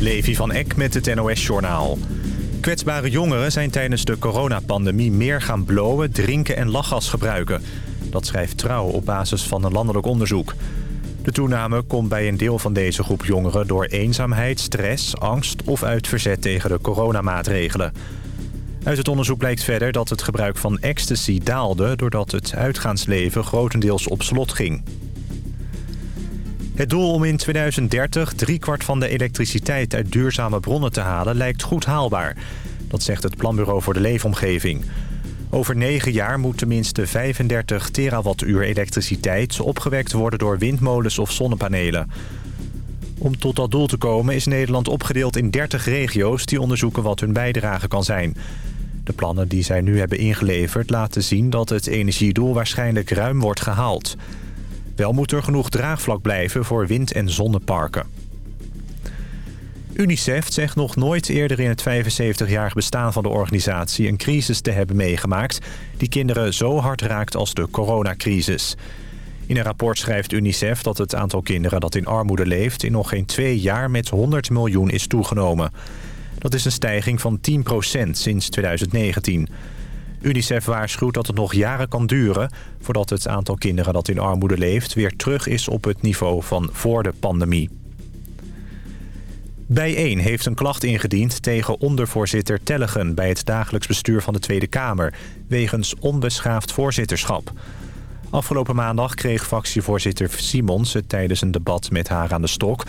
Levi van Eck met het NOS-journaal. Kwetsbare jongeren zijn tijdens de coronapandemie meer gaan blowen, drinken en lachgas gebruiken. Dat schrijft Trouw op basis van een landelijk onderzoek. De toename komt bij een deel van deze groep jongeren door eenzaamheid, stress, angst of uit verzet tegen de coronamaatregelen. Uit het onderzoek blijkt verder dat het gebruik van ecstasy daalde... doordat het uitgaansleven grotendeels op slot ging. Het doel om in 2030 driekwart van de elektriciteit uit duurzame bronnen te halen lijkt goed haalbaar. Dat zegt het Planbureau voor de Leefomgeving. Over negen jaar moet tenminste 35 terawattuur elektriciteit opgewekt worden door windmolens of zonnepanelen. Om tot dat doel te komen is Nederland opgedeeld in 30 regio's die onderzoeken wat hun bijdrage kan zijn. De plannen die zij nu hebben ingeleverd laten zien dat het energiedoel waarschijnlijk ruim wordt gehaald. Wel moet er genoeg draagvlak blijven voor wind- en zonneparken. UNICEF zegt nog nooit eerder in het 75-jarig bestaan van de organisatie... een crisis te hebben meegemaakt die kinderen zo hard raakt als de coronacrisis. In een rapport schrijft UNICEF dat het aantal kinderen dat in armoede leeft... in nog geen twee jaar met 100 miljoen is toegenomen. Dat is een stijging van 10% sinds 2019. UNICEF waarschuwt dat het nog jaren kan duren... voordat het aantal kinderen dat in armoede leeft... weer terug is op het niveau van voor de pandemie. Bijeen heeft een klacht ingediend tegen ondervoorzitter Tellegen... bij het dagelijks bestuur van de Tweede Kamer... wegens onbeschaafd voorzitterschap. Afgelopen maandag kreeg fractievoorzitter Simons het tijdens een debat met haar aan de stok...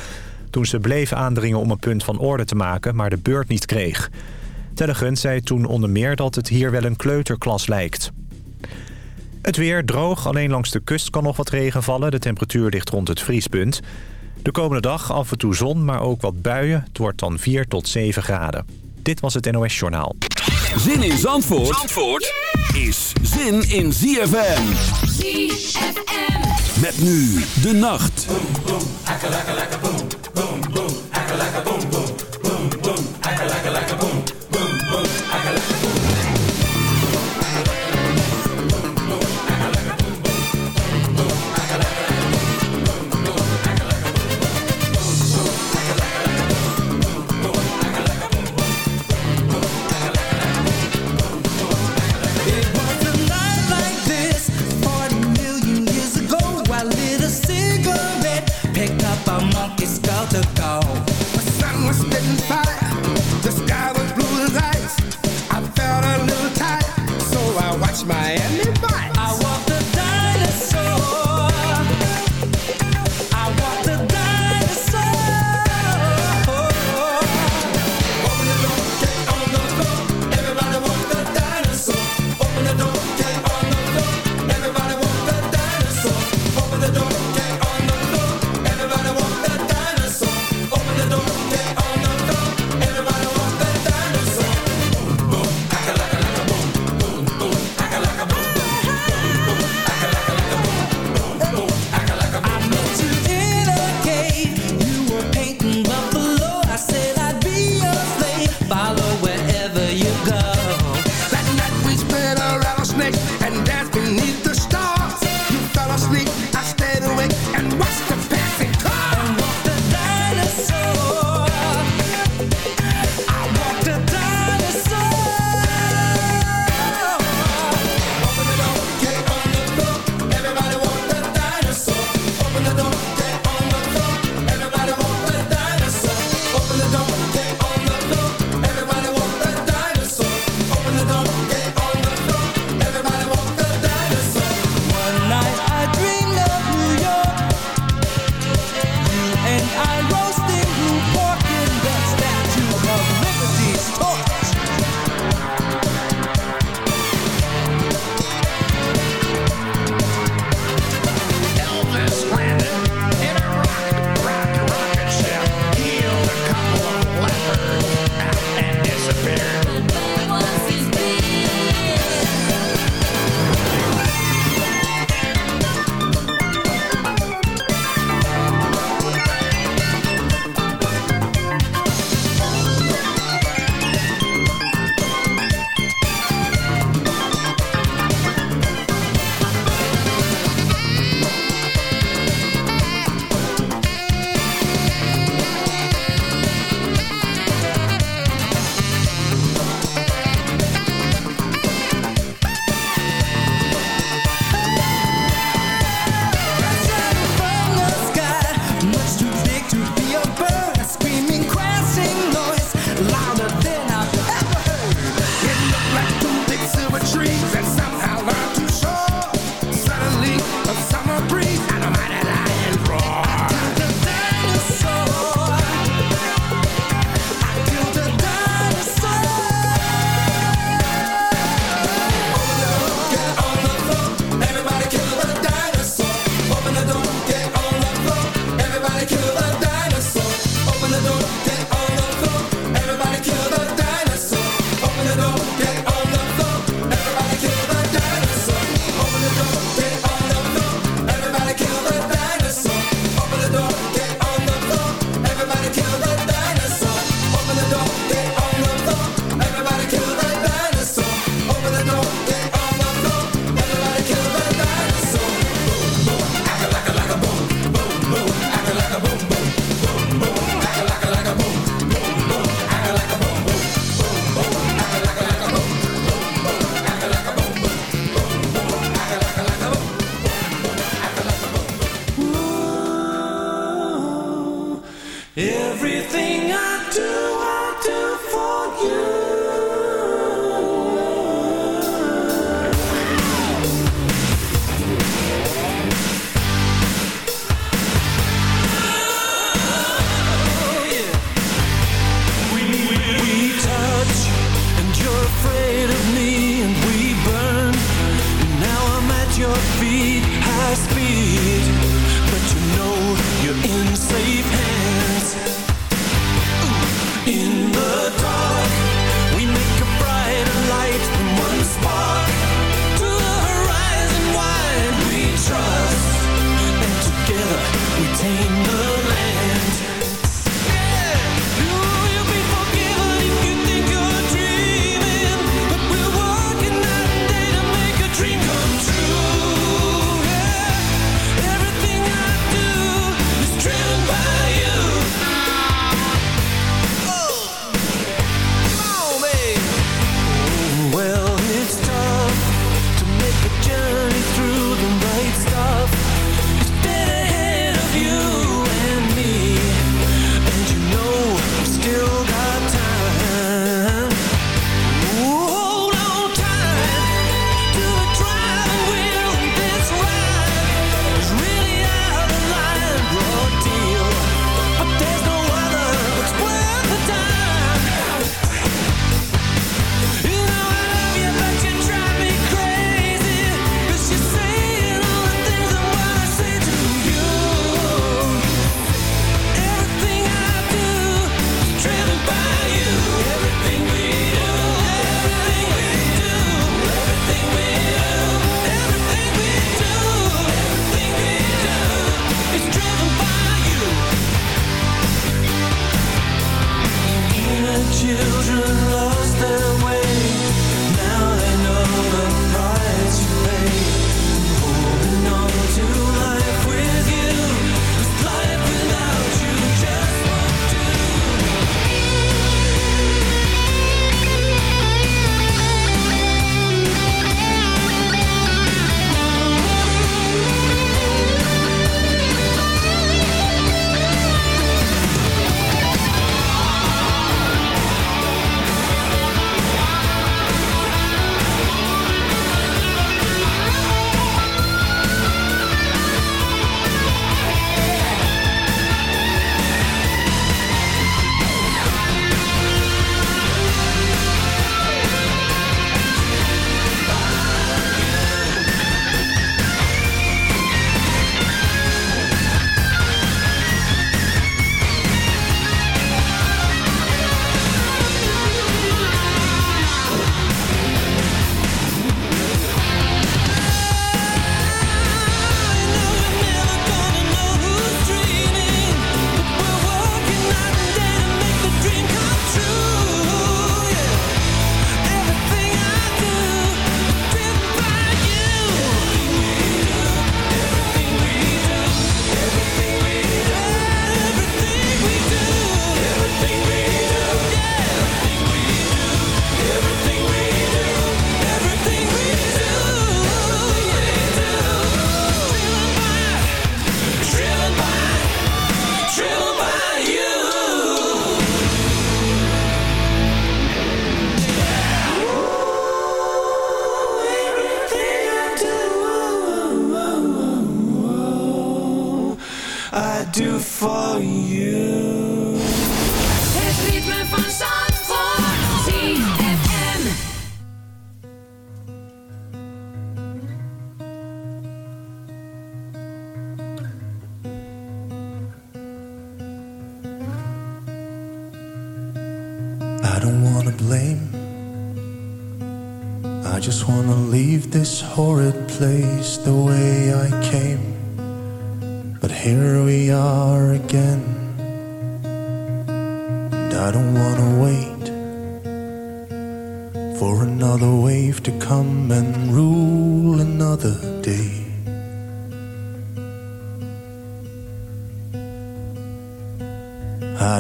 toen ze bleef aandringen om een punt van orde te maken, maar de beurt niet kreeg. Tellegen zei toen onder meer dat het hier wel een kleuterklas lijkt. Het weer droog, alleen langs de kust kan nog wat regen vallen. De temperatuur ligt rond het vriespunt. De komende dag af en toe zon, maar ook wat buien. Het wordt dan 4 tot 7 graden. Dit was het NOS Journaal. Zin in Zandvoort, Zandvoort is zin in ZFM. ZFM. Met nu de nacht.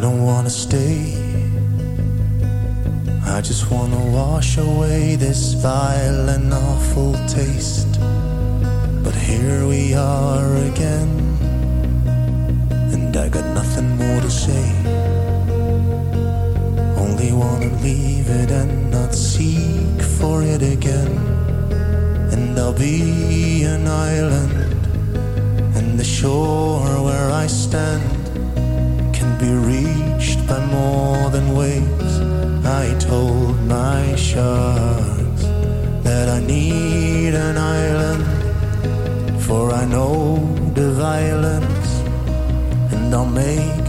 don't wanna stay. I just wanna wash away this vile and awful taste. But here we are again, and I got nothing more to say. Only wanna leave it and not seek for it again. And I'll be an island, and the shore where I stand be reached by more than waves. I told my sharks that I need an island, for I know the violence, and I'll make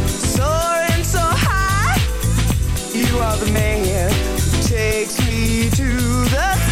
You are the man who takes me to the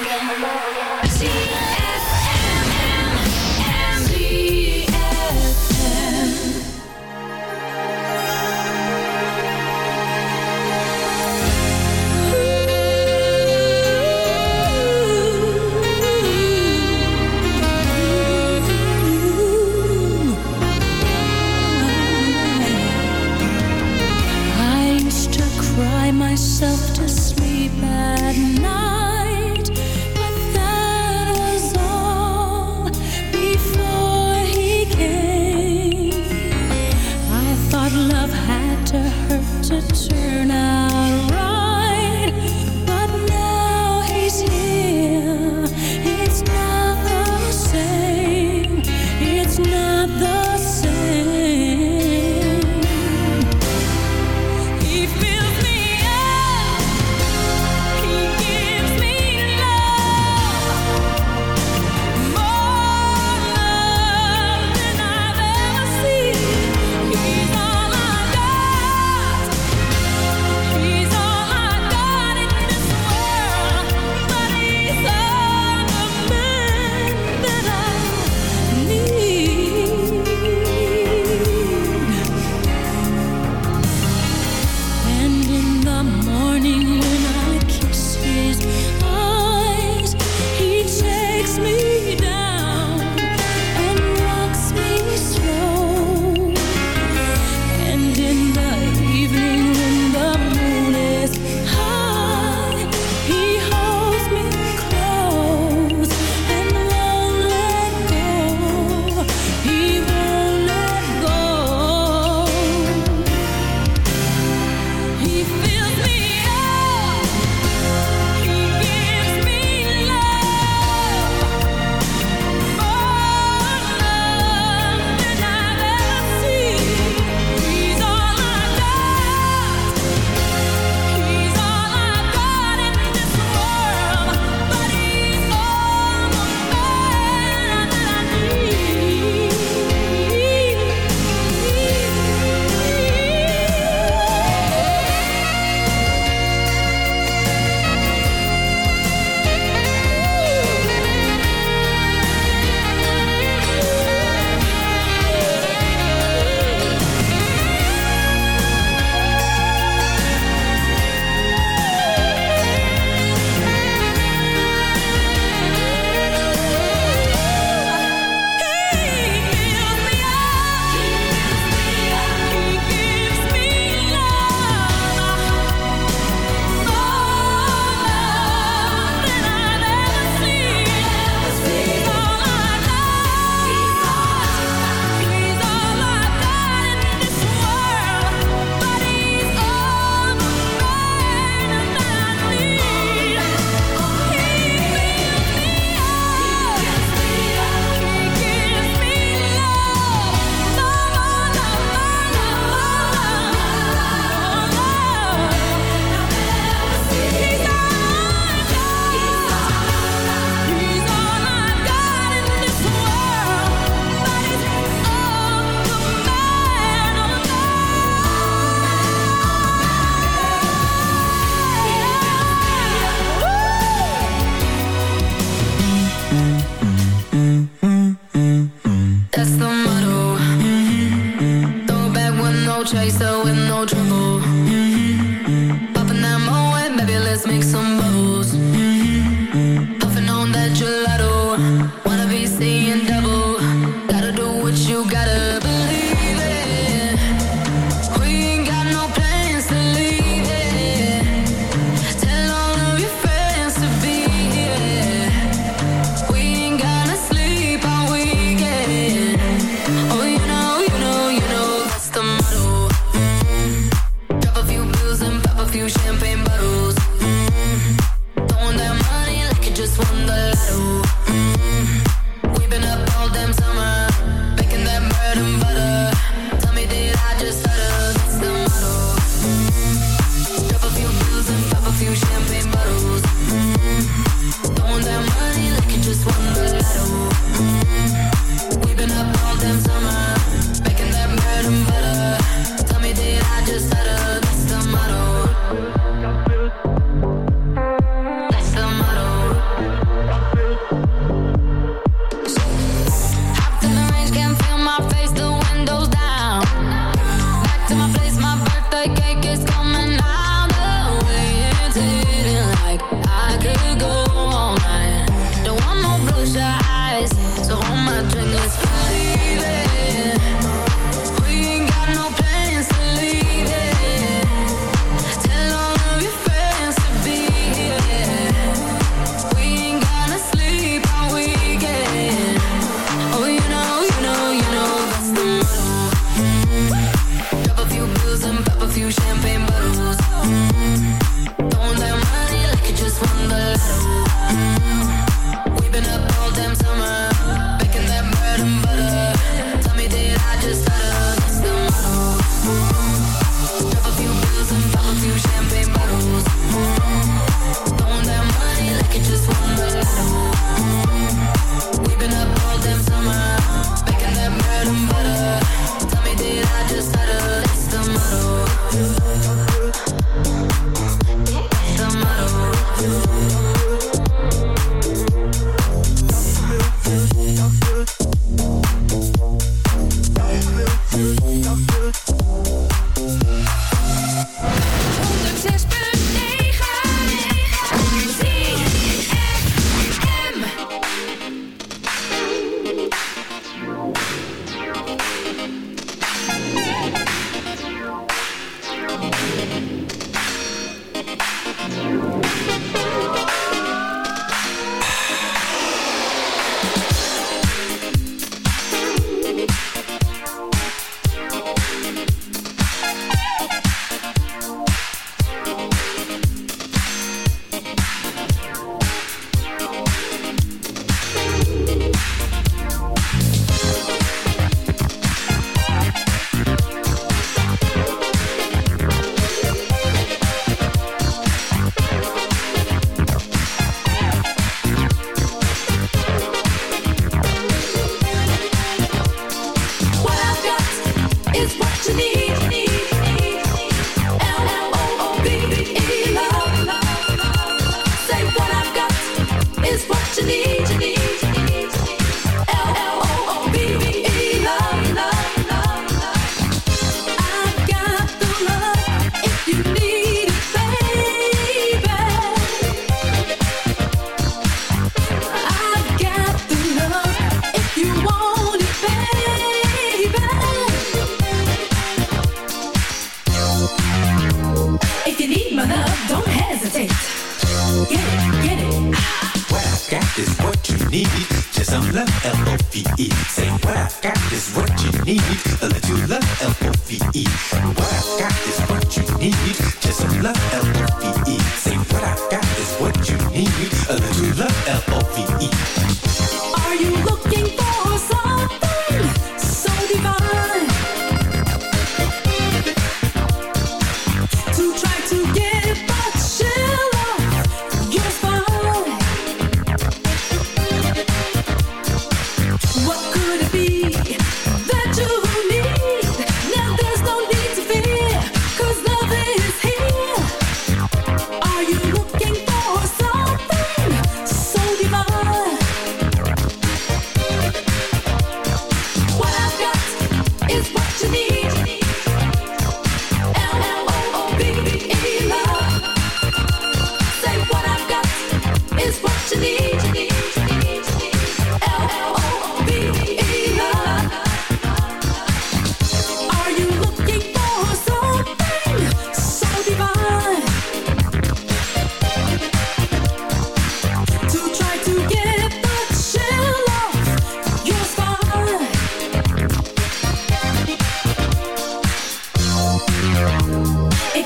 hello, hello.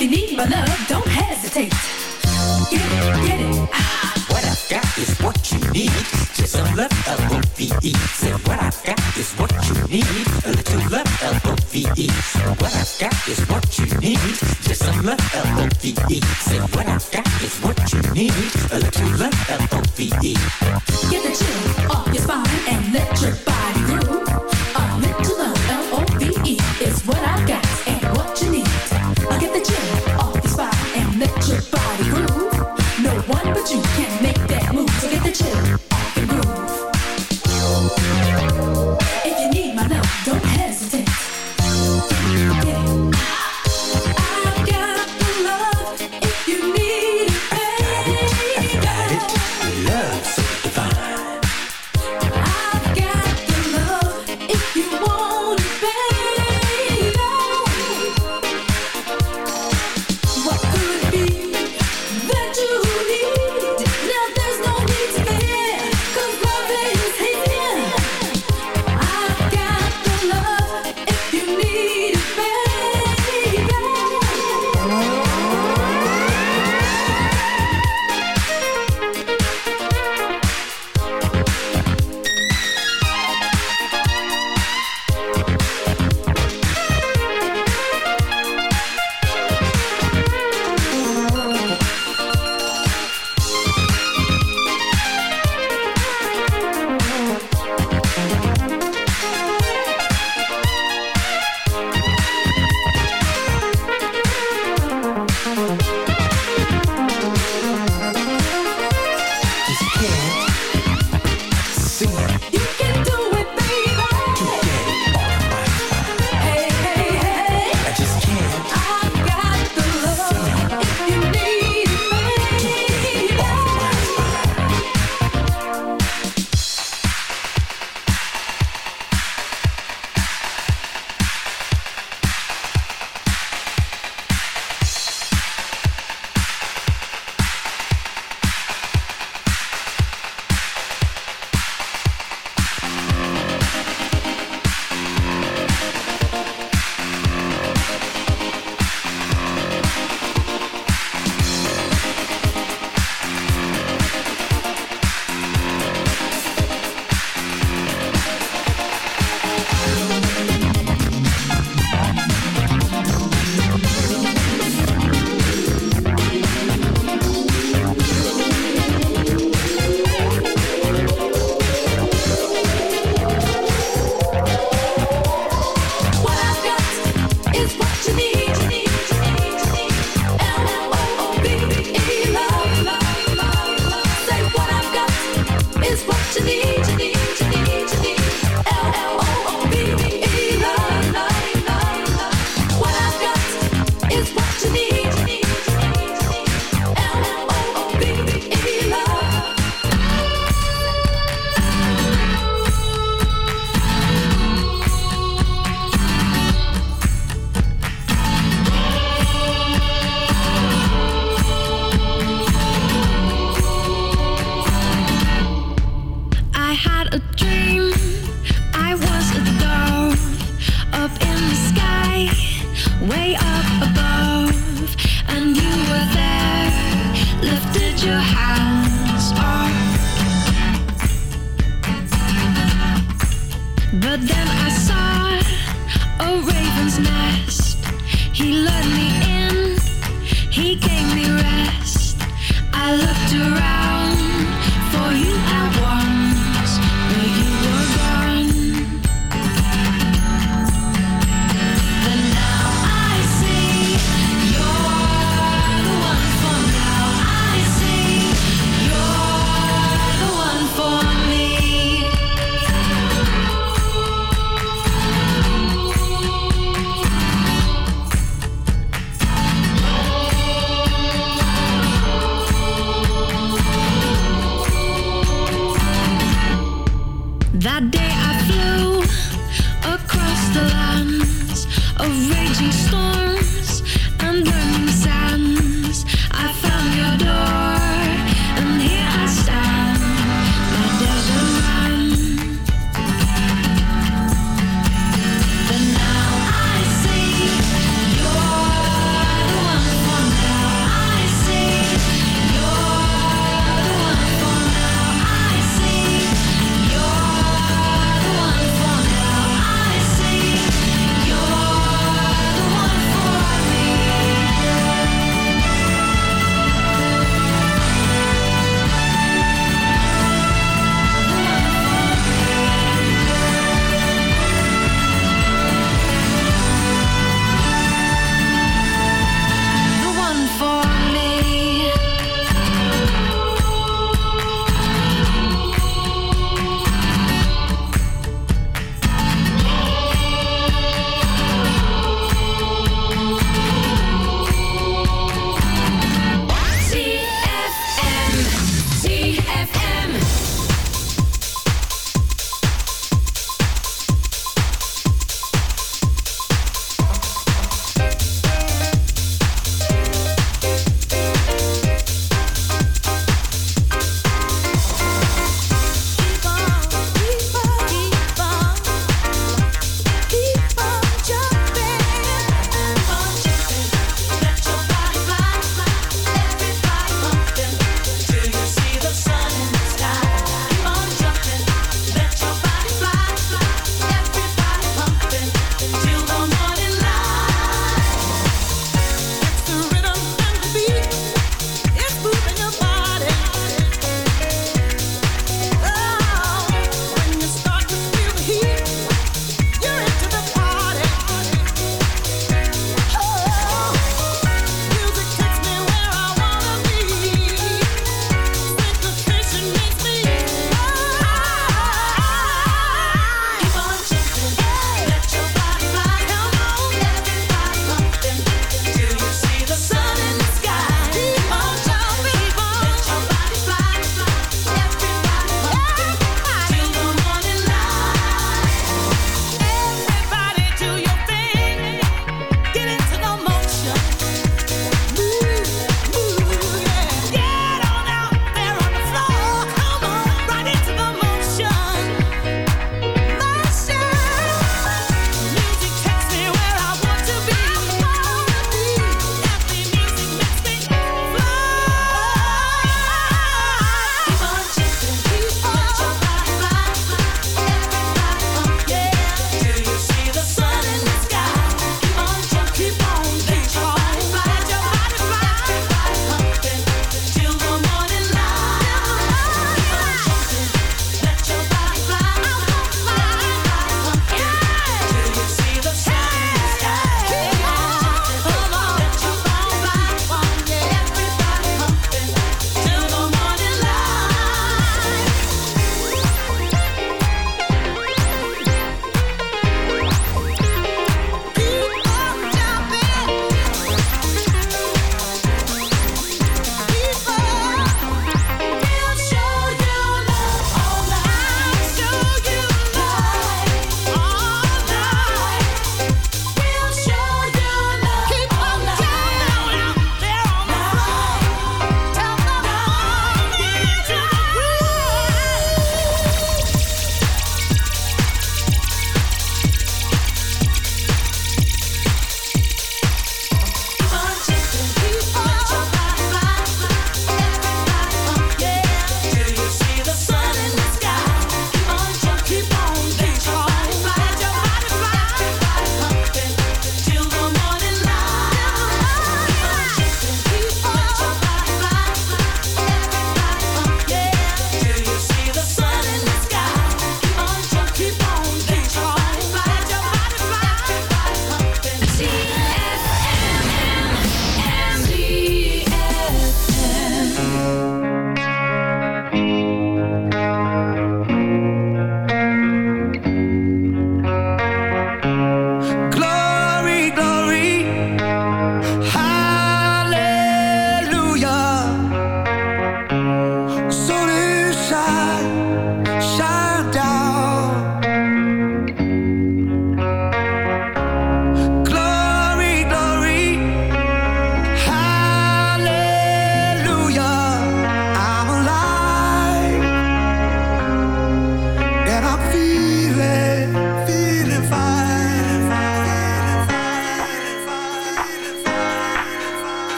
You need my love, don't hesitate. Get it, get it. Ah. What I've got is what you need. Just some love, L-O-V-E. Said what I've got is what you need. A little love, L-O-V-E. What I've got is what you need. Just some love, L-O-V-E. Said what I've got is what you need. A little love, L-O-V-E. Get the chill off your spine and let your body groove. A little love, L-O-V-E, is what I've got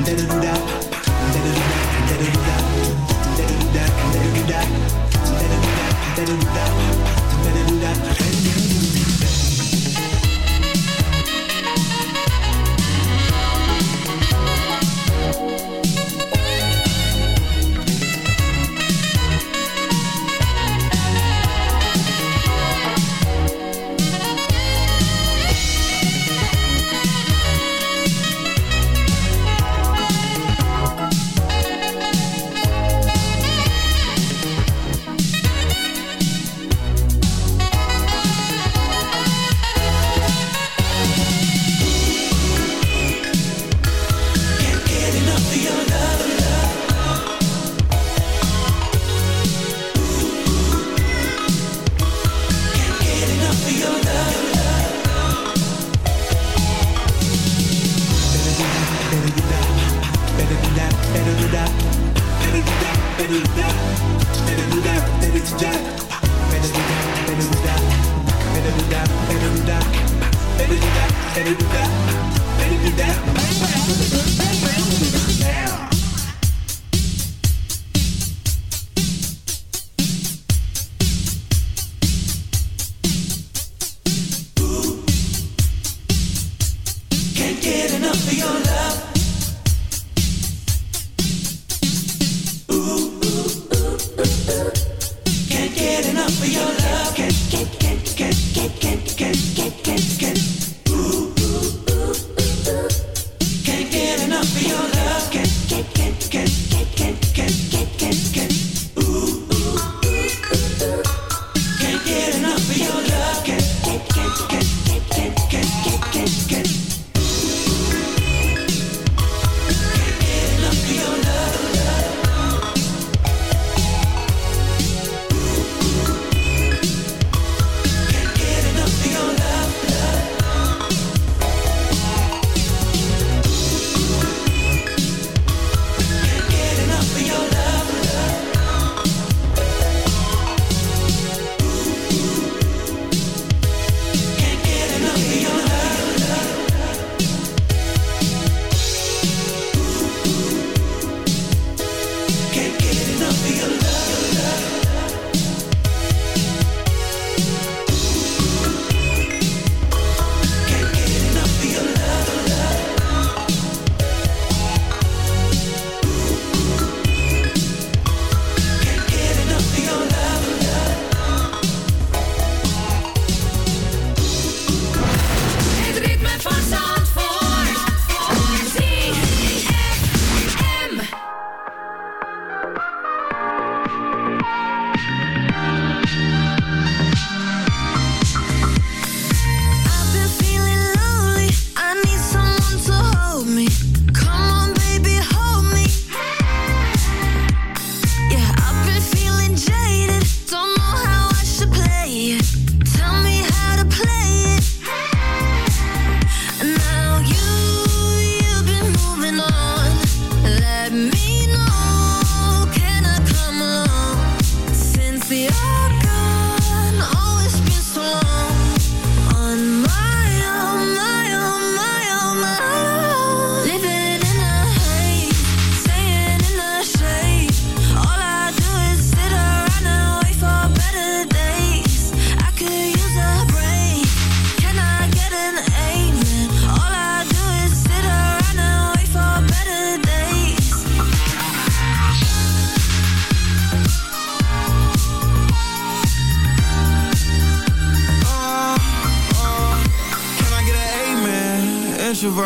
da da da da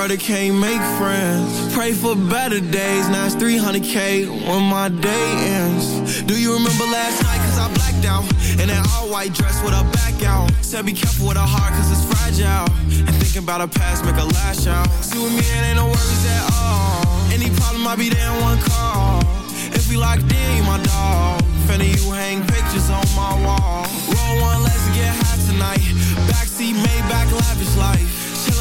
introverted, can't make friends. Pray for better days, now it's 300k when my day ends. Do you remember last night? Cause I blacked out. In that all white dress with a back out. Said be careful with her heart, cause it's fragile. And thinking about her past, make her lash out. See with me, it ain't no worries at all. Any problem, I'll be there in one call. If we locked in, you my dog. Finna you hang pictures on my wall. Roll one, let's get high tonight. Backseat, Maybach, lavish life.